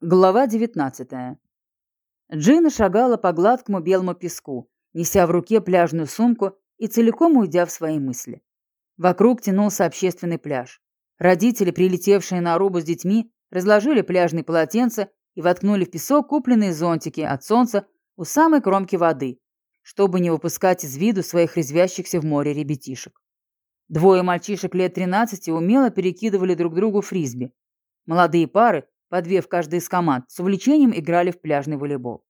Глава 19. Джина шагала по гладкому белому песку, неся в руке пляжную сумку и целиком уйдя в свои мысли. Вокруг тянулся общественный пляж. Родители, прилетевшие на Арубу с детьми, разложили пляжные полотенца и воткнули в песок купленные зонтики от солнца у самой кромки воды, чтобы не выпускать из виду своих резвящихся в море ребятишек. Двое мальчишек лет 13 умело перекидывали друг другу фрисби. Молодые пары по две в каждой из команд, с увлечением играли в пляжный волейбол.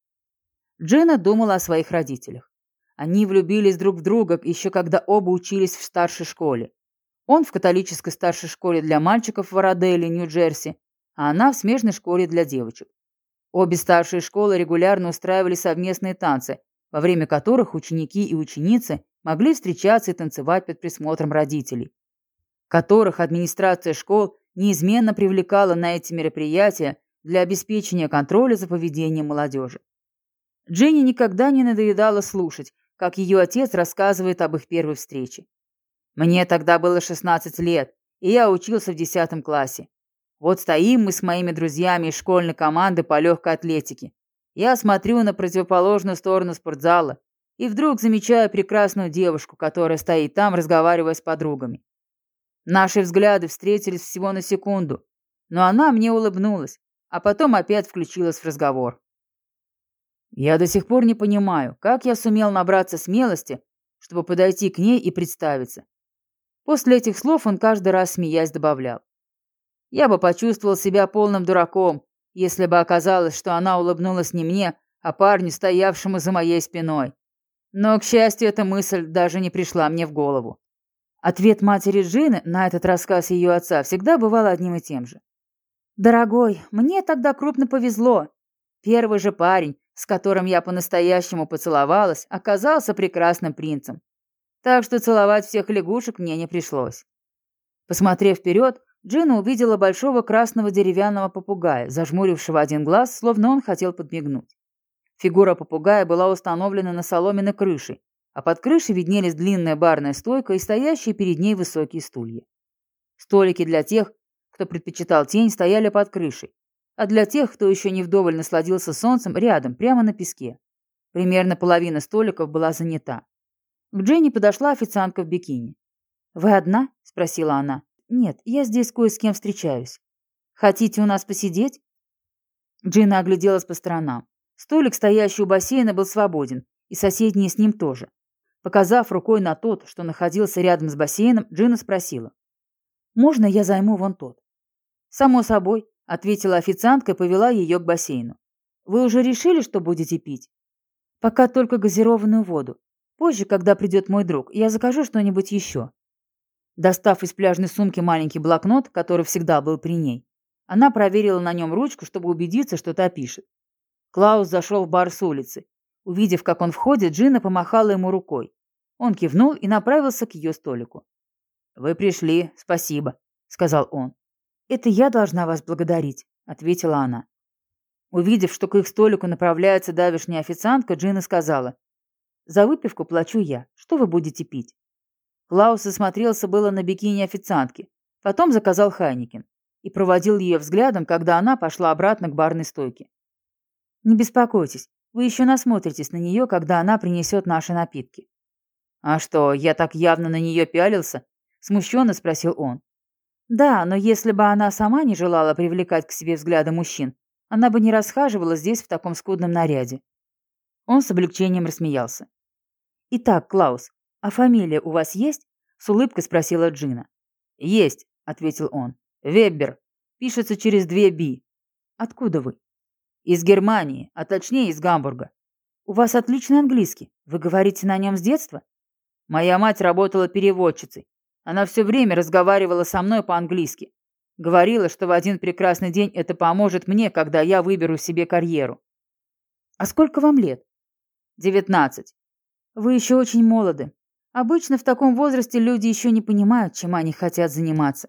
Джена думала о своих родителях. Они влюбились друг в друга еще когда оба учились в старшей школе. Он в католической старшей школе для мальчиков в Араделе, Нью-Джерси, а она в смежной школе для девочек. Обе старшие школы регулярно устраивали совместные танцы, во время которых ученики и ученицы могли встречаться и танцевать под присмотром родителей, которых администрация школ неизменно привлекала на эти мероприятия для обеспечения контроля за поведением молодежи. Дженни никогда не надоедала слушать, как ее отец рассказывает об их первой встрече. «Мне тогда было 16 лет, и я учился в 10 классе. Вот стоим мы с моими друзьями из школьной команды по легкой атлетике. Я смотрю на противоположную сторону спортзала и вдруг замечаю прекрасную девушку, которая стоит там, разговаривая с подругами. Наши взгляды встретились всего на секунду, но она мне улыбнулась, а потом опять включилась в разговор. Я до сих пор не понимаю, как я сумел набраться смелости, чтобы подойти к ней и представиться. После этих слов он каждый раз, смеясь, добавлял. Я бы почувствовал себя полным дураком, если бы оказалось, что она улыбнулась не мне, а парню, стоявшему за моей спиной. Но, к счастью, эта мысль даже не пришла мне в голову. Ответ матери Джины на этот рассказ ее отца всегда бывал одним и тем же. «Дорогой, мне тогда крупно повезло. Первый же парень, с которым я по-настоящему поцеловалась, оказался прекрасным принцем. Так что целовать всех лягушек мне не пришлось». Посмотрев вперед, Джина увидела большого красного деревянного попугая, зажмурившего один глаз, словно он хотел подмигнуть. Фигура попугая была установлена на соломенной крыше, а под крышей виднелись длинная барная стойка и стоящие перед ней высокие стулья. Столики для тех, кто предпочитал тень, стояли под крышей, а для тех, кто еще не вдоволь насладился солнцем, рядом, прямо на песке. Примерно половина столиков была занята. К Дженни подошла официантка в бикини. «Вы одна?» – спросила она. «Нет, я здесь кое с кем встречаюсь. Хотите у нас посидеть?» Джина огляделась по сторонам. Столик, стоящий у бассейна, был свободен, и соседние с ним тоже. Показав рукой на тот, что находился рядом с бассейном, Джина спросила. «Можно я займу вон тот?» «Само собой», — ответила официантка и повела ее к бассейну. «Вы уже решили, что будете пить?» «Пока только газированную воду. Позже, когда придет мой друг, я закажу что-нибудь еще». Достав из пляжной сумки маленький блокнот, который всегда был при ней, она проверила на нем ручку, чтобы убедиться, что та пишет. Клаус зашел в бар с улицы. Увидев, как он входит, Джина помахала ему рукой. Он кивнул и направился к ее столику. «Вы пришли, спасибо», — сказал он. «Это я должна вас благодарить», — ответила она. Увидев, что к их столику направляется давишняя официантка, Джина сказала. «За выпивку плачу я. Что вы будете пить?» Клаус осмотрелся было на бикини официантки, потом заказал Хайникин и проводил ее взглядом, когда она пошла обратно к барной стойке. «Не беспокойтесь, вы еще насмотритесь на нее, когда она принесет наши напитки». «А что, я так явно на нее пялился?» – смущенно спросил он. «Да, но если бы она сама не желала привлекать к себе взгляды мужчин, она бы не расхаживала здесь в таком скудном наряде». Он с облегчением рассмеялся. «Итак, Клаус, а фамилия у вас есть?» – с улыбкой спросила Джина. «Есть», – ответил он. «Веббер. Пишется через две «би». «Откуда вы?» Из Германии, а точнее из Гамбурга. У вас отличный английский. Вы говорите на нем с детства? Моя мать работала переводчицей. Она все время разговаривала со мной по-английски. Говорила, что в один прекрасный день это поможет мне, когда я выберу себе карьеру. А сколько вам лет? Девятнадцать. Вы еще очень молоды. Обычно в таком возрасте люди еще не понимают, чем они хотят заниматься.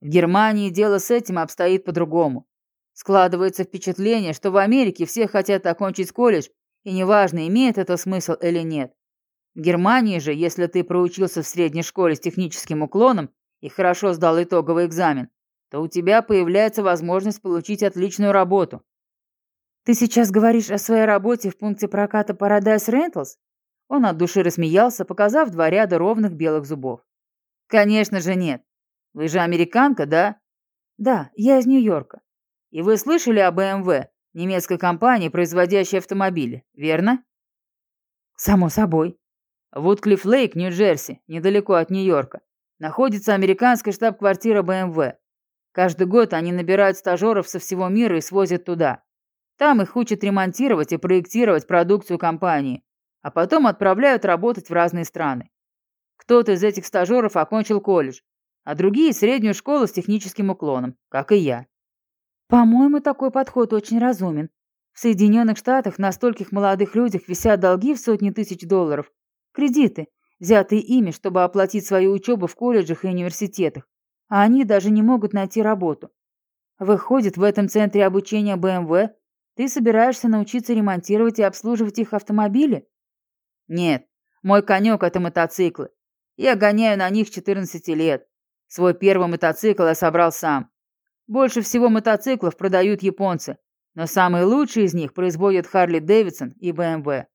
В Германии дело с этим обстоит по-другому. Складывается впечатление, что в Америке все хотят окончить колледж, и неважно, имеет это смысл или нет. В Германии же, если ты проучился в средней школе с техническим уклоном и хорошо сдал итоговый экзамен, то у тебя появляется возможность получить отличную работу. Ты сейчас говоришь о своей работе в пункте проката Paradise Rentals? Он от души рассмеялся, показав два ряда ровных белых зубов. Конечно же нет. Вы же американка, да? Да, я из Нью-Йорка. И вы слышали о BMW, немецкой компании, производящей автомобили, верно? Само собой. В Утклифф-Лейк, Нью-Джерси, недалеко от Нью-Йорка, находится американская штаб-квартира BMW. Каждый год они набирают стажеров со всего мира и свозят туда. Там их учат ремонтировать и проектировать продукцию компании, а потом отправляют работать в разные страны. Кто-то из этих стажеров окончил колледж, а другие – среднюю школу с техническим уклоном, как и я. По-моему, такой подход очень разумен. В Соединенных Штатах на стольких молодых людях висят долги в сотни тысяч долларов, кредиты, взятые ими, чтобы оплатить свою учебу в колледжах и университетах, а они даже не могут найти работу. Выходит, в этом центре обучения BMW ты собираешься научиться ремонтировать и обслуживать их автомобили? Нет, мой конек – это мотоциклы. Я гоняю на них 14 лет. Свой первый мотоцикл я собрал сам. Больше всего мотоциклов продают японцы, но самые лучшие из них производят Харли Дэвидсон и БМВ.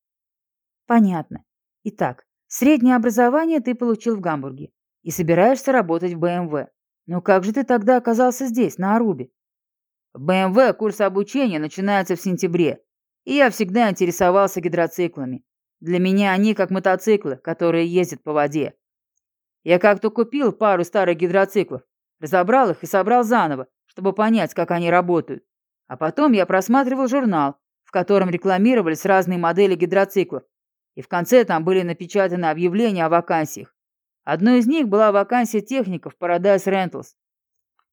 Понятно. Итак, среднее образование ты получил в Гамбурге и собираешься работать в БМВ. Но как же ты тогда оказался здесь, на Арубе? В БМВ курс обучения начинается в сентябре, и я всегда интересовался гидроциклами. Для меня они как мотоциклы, которые ездят по воде. Я как-то купил пару старых гидроциклов, разобрал их и собрал заново, чтобы понять, как они работают. А потом я просматривал журнал, в котором рекламировались разные модели гидроциклов, и в конце там были напечатаны объявления о вакансиях. Одной из них была вакансия техников Paradise Rentals.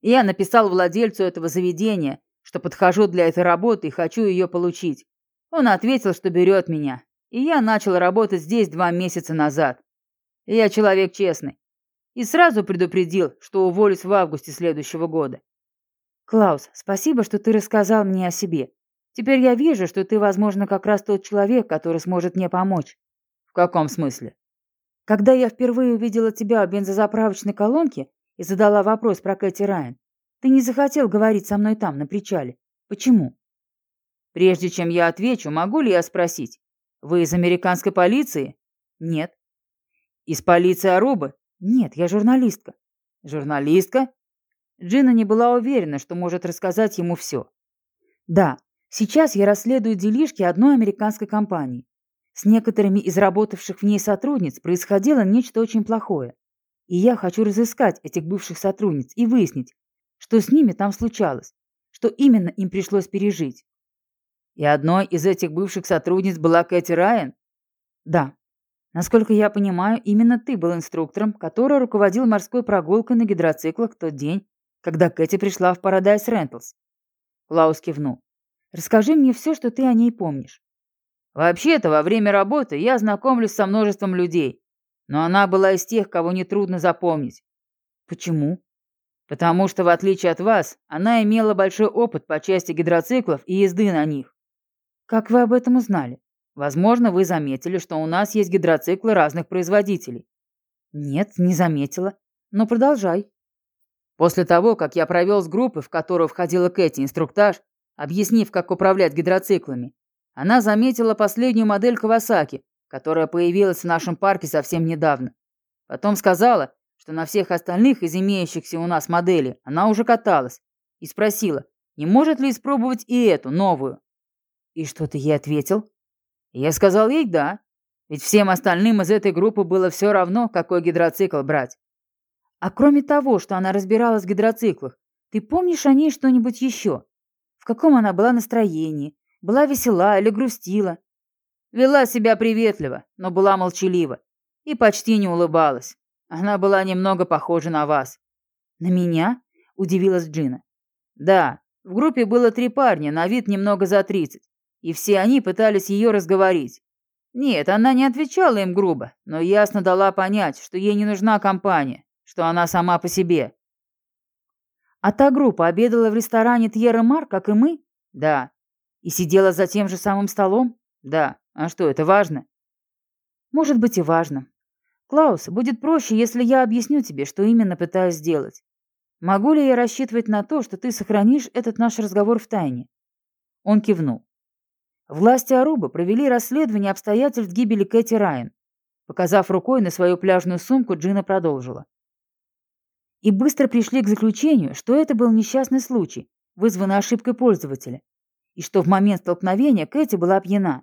И я написал владельцу этого заведения, что подхожу для этой работы и хочу ее получить. Он ответил, что берет меня, и я начал работать здесь два месяца назад. Я человек честный. И сразу предупредил, что уволюсь в августе следующего года. Клаус, спасибо, что ты рассказал мне о себе. Теперь я вижу, что ты, возможно, как раз тот человек, который сможет мне помочь. В каком смысле? Когда я впервые увидела тебя в бензозаправочной колонке и задала вопрос про Кэти Райан, ты не захотел говорить со мной там, на причале. Почему? Прежде чем я отвечу, могу ли я спросить, вы из американской полиции? Нет. Из полиции Арубы? Нет, я журналистка. Журналистка? Джина не была уверена, что может рассказать ему все. Да, сейчас я расследую делишки одной американской компании. С некоторыми из работавших в ней сотрудниц происходило нечто очень плохое. И я хочу разыскать этих бывших сотрудниц и выяснить, что с ними там случалось, что именно им пришлось пережить. И одной из этих бывших сотрудниц была Кэти Райан? Да. Насколько я понимаю, именно ты был инструктором, который руководил морской прогулкой на гидроциклах в тот день, когда Кэти пришла в Paradise Rentals. Клаус кивнул. Расскажи мне все, что ты о ней помнишь. Вообще-то, во время работы я знакомлюсь со множеством людей, но она была из тех, кого нетрудно запомнить. Почему? Потому что, в отличие от вас, она имела большой опыт по части гидроциклов и езды на них. Как вы об этом узнали? Возможно, вы заметили, что у нас есть гидроциклы разных производителей. Нет, не заметила. Но продолжай. После того, как я провел с группой, в которую входила Кэти, инструктаж, объяснив, как управлять гидроциклами, она заметила последнюю модель Кавасаки, которая появилась в нашем парке совсем недавно. Потом сказала, что на всех остальных из имеющихся у нас моделей она уже каталась, и спросила, не может ли испробовать и эту, новую. «И что ты ей ответил?» Я сказал ей «да», ведь всем остальным из этой группы было все равно, какой гидроцикл брать. А кроме того, что она разбиралась в гидроциклах, ты помнишь о ней что-нибудь еще? Каком она была настроении? Была весела или грустила? Вела себя приветливо, но была молчалива. И почти не улыбалась. Она была немного похожа на вас. На меня? Удивилась Джина. Да, в группе было три парня, на вид немного за тридцать и все они пытались ее разговорить. Нет, она не отвечала им грубо, но ясно дала понять, что ей не нужна компания, что она сама по себе. А та группа обедала в ресторане Тьерра Мар, как и мы? Да. И сидела за тем же самым столом? Да. А что, это важно? Может быть и важно. Клаус, будет проще, если я объясню тебе, что именно пытаюсь сделать. Могу ли я рассчитывать на то, что ты сохранишь этот наш разговор в тайне? Он кивнул. Власти Арубы провели расследование обстоятельств гибели Кэти Райан. Показав рукой на свою пляжную сумку, Джина продолжила. И быстро пришли к заключению, что это был несчастный случай, вызванный ошибкой пользователя, и что в момент столкновения Кэти была пьяна.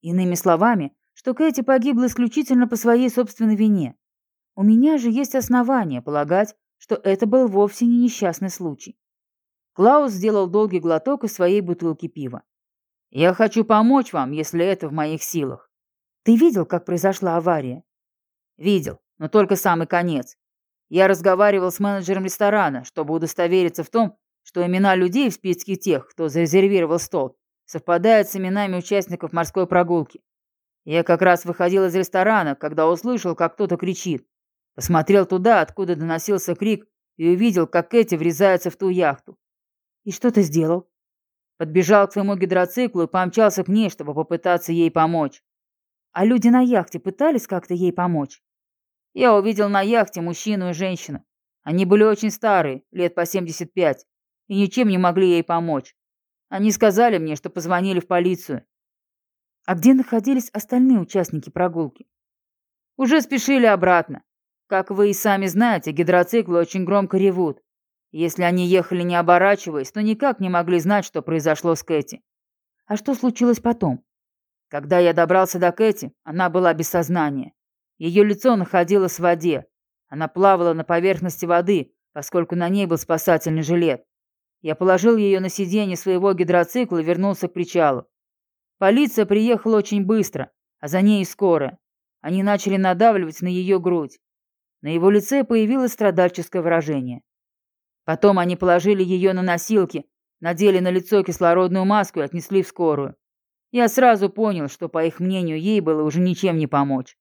Иными словами, что Кэти погибла исключительно по своей собственной вине. У меня же есть основания полагать, что это был вовсе не несчастный случай. Клаус сделал долгий глоток из своей бутылки пива. «Я хочу помочь вам, если это в моих силах». «Ты видел, как произошла авария?» «Видел, но только самый конец. Я разговаривал с менеджером ресторана, чтобы удостовериться в том, что имена людей в списке тех, кто зарезервировал стол, совпадают с именами участников морской прогулки. Я как раз выходил из ресторана, когда услышал, как кто-то кричит. Посмотрел туда, откуда доносился крик, и увидел, как Кэти врезается в ту яхту. И что ты сделал? Подбежал к своему гидроциклу и помчался к ней, чтобы попытаться ей помочь. А люди на яхте пытались как-то ей помочь? Я увидел на яхте мужчину и женщину. Они были очень старые, лет по 75, и ничем не могли ей помочь. Они сказали мне, что позвонили в полицию. А где находились остальные участники прогулки? Уже спешили обратно. Как вы и сами знаете, гидроциклы очень громко ревут. Если они ехали не оборачиваясь, то никак не могли знать, что произошло с Кэти. А что случилось потом? Когда я добрался до Кэти, она была без сознания. Ее лицо находилось в воде. Она плавала на поверхности воды, поскольку на ней был спасательный жилет. Я положил ее на сиденье своего гидроцикла и вернулся к причалу. Полиция приехала очень быстро, а за ней и скорая. Они начали надавливать на ее грудь. На его лице появилось страдальческое выражение. Потом они положили ее на носилки, надели на лицо кислородную маску и отнесли в скорую. Я сразу понял, что, по их мнению, ей было уже ничем не помочь.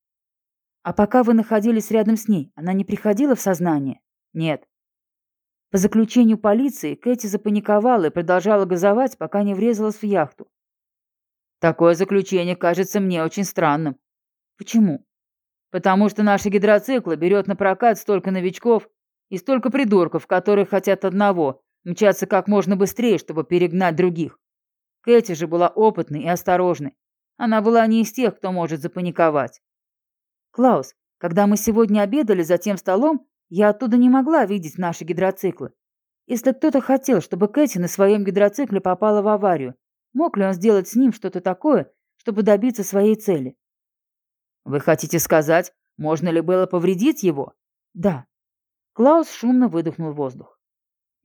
А пока вы находились рядом с ней, она не приходила в сознание? Нет. По заключению полиции, Кэти запаниковала и продолжала газовать, пока не врезалась в яхту. Такое заключение кажется мне очень странным. Почему? Потому что наши гидроциклы берет на прокат столько новичков и столько придурков, которые хотят одного – мчаться как можно быстрее, чтобы перегнать других. Кэти же была опытной и осторожной. Она была не из тех, кто может запаниковать. Клаус, когда мы сегодня обедали за тем столом, я оттуда не могла видеть наши гидроциклы. Если кто-то хотел, чтобы Кэти на своем гидроцикле попала в аварию, мог ли он сделать с ним что-то такое, чтобы добиться своей цели? Вы хотите сказать, можно ли было повредить его? Да. Клаус шумно выдохнул воздух.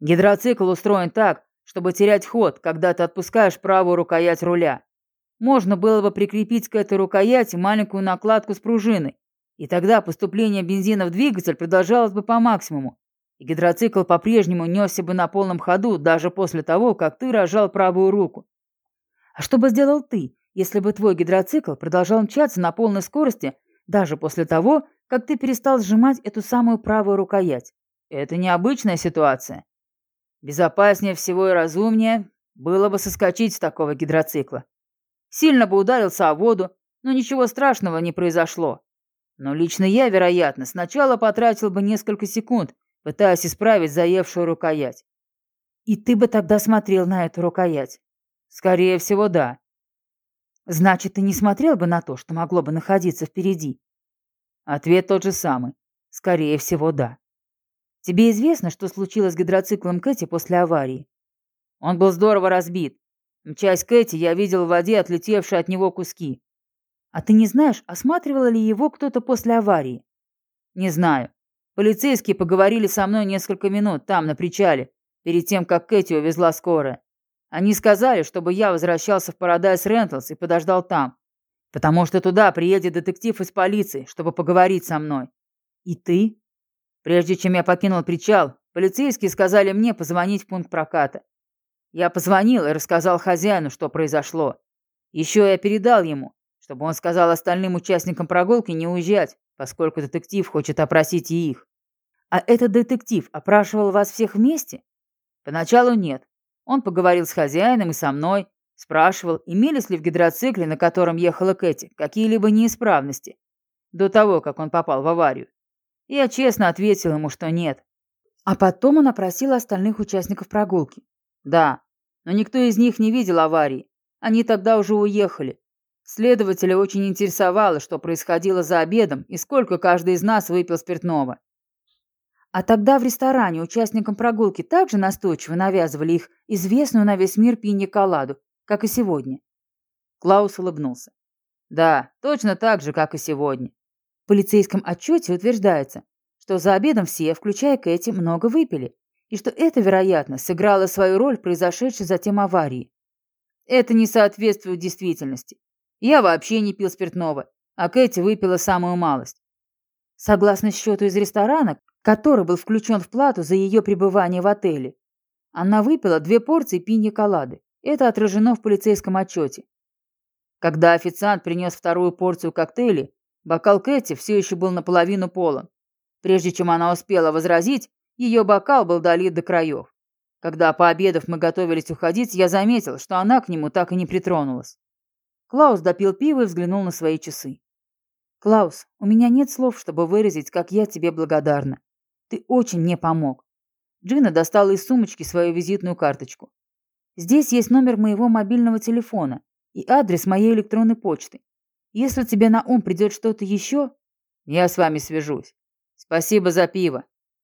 Гидроцикл устроен так, чтобы терять ход, когда ты отпускаешь правую рукоять руля. Можно было бы прикрепить к этой рукояти маленькую накладку с пружиной, и тогда поступление бензина в двигатель продолжалось бы по максимуму, и гидроцикл по-прежнему несся бы на полном ходу даже после того, как ты рожал правую руку. А что бы сделал ты, если бы твой гидроцикл продолжал мчаться на полной скорости даже после того, как ты перестал сжимать эту самую правую рукоять. Это необычная ситуация. Безопаснее всего и разумнее было бы соскочить с такого гидроцикла. Сильно бы ударился о воду, но ничего страшного не произошло. Но лично я, вероятно, сначала потратил бы несколько секунд, пытаясь исправить заевшую рукоять. И ты бы тогда смотрел на эту рукоять? Скорее всего, да. Значит, ты не смотрел бы на то, что могло бы находиться впереди? Ответ тот же самый. Скорее всего, да. Тебе известно, что случилось с гидроциклом Кэти после аварии? Он был здорово разбит. Мчась Кэти, я видел в воде отлетевшие от него куски. А ты не знаешь, осматривал ли его кто-то после аварии? Не знаю. Полицейские поговорили со мной несколько минут там, на причале, перед тем, как Кэти увезла скорая. Они сказали, чтобы я возвращался в Paradise Rentals и подождал там, потому что туда приедет детектив из полиции, чтобы поговорить со мной. И ты? Прежде чем я покинул причал, полицейские сказали мне позвонить в пункт проката. Я позвонил и рассказал хозяину, что произошло. Еще я передал ему, чтобы он сказал остальным участникам прогулки не уезжать, поскольку детектив хочет опросить и их. А этот детектив опрашивал вас всех вместе? Поначалу нет. Он поговорил с хозяином и со мной, спрашивал, имелись ли в гидроцикле, на котором ехала Кэти, какие-либо неисправности, до того, как он попал в аварию. Я честно ответил ему, что нет. А потом он опросил остальных участников прогулки. Да, но никто из них не видел аварии. Они тогда уже уехали. Следователя очень интересовало, что происходило за обедом и сколько каждый из нас выпил спиртного. А тогда в ресторане участникам прогулки также настойчиво навязывали их известную на весь мир пинья-коладу, как и сегодня. Клаус улыбнулся. Да, точно так же, как и сегодня. В полицейском отчете утверждается, что за обедом все, включая Кэти, много выпили, и что это, вероятно, сыграло свою роль в произошедшей затем аварии. Это не соответствует действительности. Я вообще не пил спиртного, а Кэти выпила самую малость. Согласно счету из ресторана, который был включен в плату за ее пребывание в отеле, она выпила две порции пинья-колады. Это отражено в полицейском отчете. Когда официант принес вторую порцию коктейлей, бокал Кэти все еще был наполовину полон. Прежде чем она успела возразить, ее бокал был долит до краев. Когда, пообедав, мы готовились уходить, я заметил, что она к нему так и не притронулась. Клаус допил пиво и взглянул на свои часы. «Клаус, у меня нет слов, чтобы выразить, как я тебе благодарна. Ты очень мне помог». Джина достала из сумочки свою визитную карточку. «Здесь есть номер моего мобильного телефона и адрес моей электронной почты. Если тебе на ум придет что-то еще, я с вами свяжусь. Спасибо за пиво.